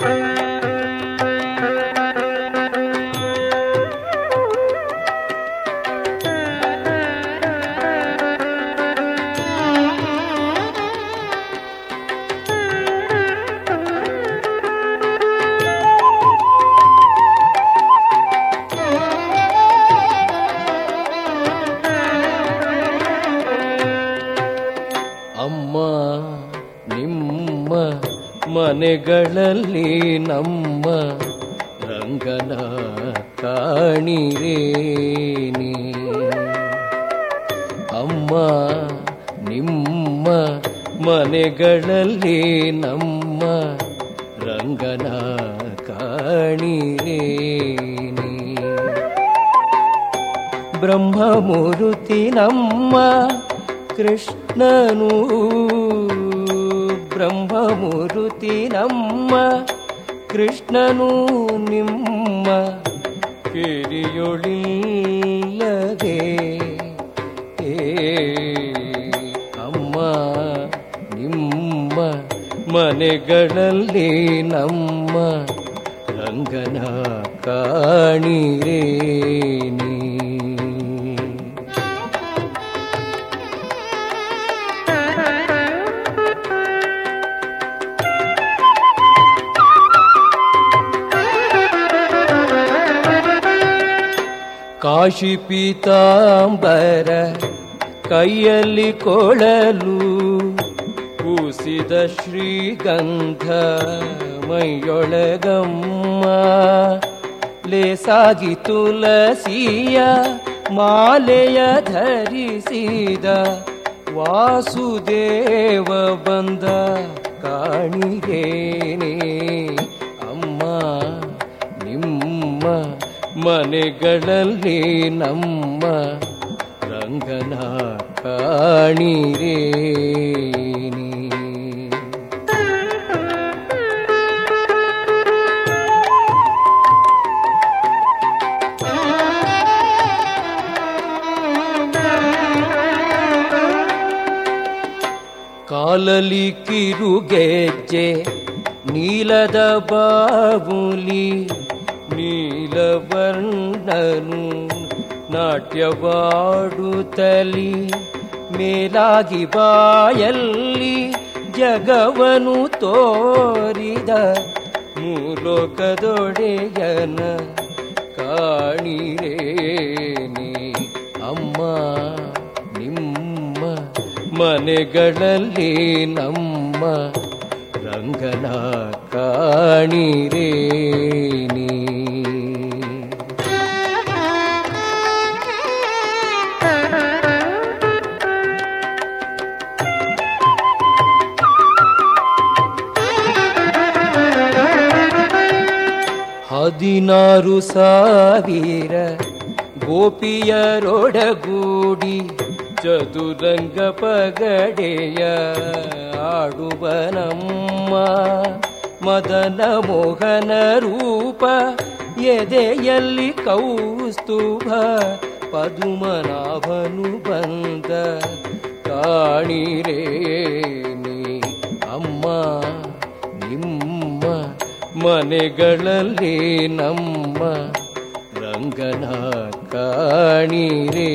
ಅಮ್ಮ ಮನೆಗಳಲ್ಲಿ ನಮ್ಮ ರಂಗನ ಕಾಣಿರೇನಿ. ಅಮ್ಮ ನಿಮ್ಮ ಮನೆಗಳಲ್ಲಿ ನಮ್ಮ ರಂಗನ ಕಾಣಿರೇನಿ. ಬ್ರಹ್ಮಮೂರ್ತಿ ನಮ್ಮ ಕೃಷ್ಣನು ಬ್ರಹ್ಮಮೂರ್ತಿ ನಮ್ಮ ಕೃಷ್ಣನು ನಿಮ್ಮ ಕಿರಿಯೊಳಿಲ್ಲದೆ. ಅಮ್ಮ ನಿಮ್ಮ ಮನೆಗಳಲ್ಲಿ ನಮ್ಮ ರಂಗನ ಕಾಣಿರೇನಿ ಕಾಶಿ ಪೀತಾಂಬರ ಕೈಯಲ್ಲಿ ಕೊಳಲು ಕೂಸಿದ ಶ್ರೀಗಂಧ ಮೈಯೊಳಗಮ್ಮ. ಲೇಸಾಗಿ ತುಲಸಿಯ ಮಾಲೆಯ ಧರಿಸಿದ ವಾಸುದೇವ ಬಂದ ಮನೆಗಳಲ್ಲಿ ನಮ್ಮ ರಂಗನ ಕಾಣಿರೇನಿ ಕಾಲಲಿ ಕಿರುಗೆಜ್ಜೆ ನೀಲದ ಬಾಬುಲಿ ನೀಲವರ್ಣನು ನಾಟ್ಯವಾಡುತ್ತಲಿ ಮೇಲಾಗಿ ಬಾಯಲ್ಲಿ ಜಗವನು ತೋರಿದ ಮೂಲೋಕದೊಡೆಯನ ಕಾಣಿರೇನೆ ಅಮ್ಮ ನಿಮ್ಮ ಮನೆಗಳಲ್ಲಿ ನಮ್ಮ ರಂಗನ ಕಾಣಿರೇನಿ ಹದಿನಾರು ಸಾವಿರ ಗೋಪಿಯರೊಡಗೂಡಿ ಚದುರಂಗ ಪಗಡೆಯ ಆಡುವ ನಮ್ಮ ಮದನ ಮೋಹನ ರೂಪ ಎದೆಯಲ್ಲಿ ಕೌಸ್ತುಭ ಪದುಮನಾಭನು ಬಂದ ಕಾಣಿರೇನಿ ಮನೆಗಳಲ್ಲಿ ನಮ್ಮ ರಂಗನ ಕಾಣಿರೇನಿ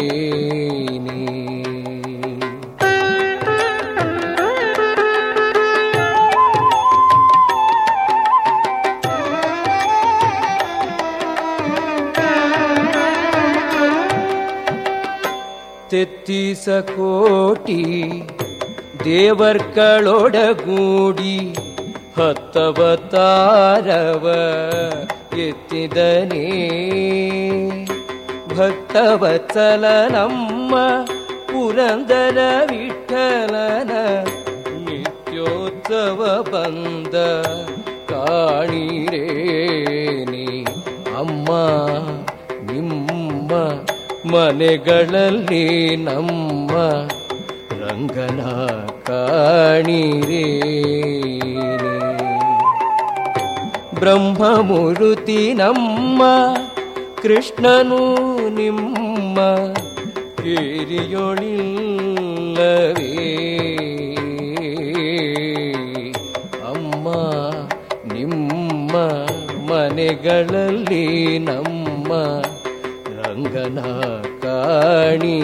ತೆತ್ತಿಸ ಕೋಟಿ ದೇವರ್ಗಳೊಡಗೂಡಿ ಹತ್ತವತಾರವ ಎತ್ತಿದನೇ. ಭಕ್ತವತ್ಸಲ ನಮ್ಮ ಪುರಂದರ ವಿಠಲನ ನಿತ್ಯೋತ್ಸವ ಬಂದ ಕಾಣಿರೇನಿ ಅಮ್ಮ, ನಿಮ್ಮ ಮನೆಗಳಲ್ಲಿ ನಮ್ಮ ರಂಗನ ಕಾಣಿರೇನಿ ಬ್ರಹ್ಮಮೂರ್ತಿ ನಮ್ಮ ಕೃಷ್ಣನು ನಿಮ್ಮ ಏರಿಯೊಳಿಲ್ಲವೇ ಅಮ್ಮ ನಿಮ್ಮ ಮನೆಗಳಲ್ಲಿ ನಮ್ಮ ರಂಗನ ಕಾಣಿ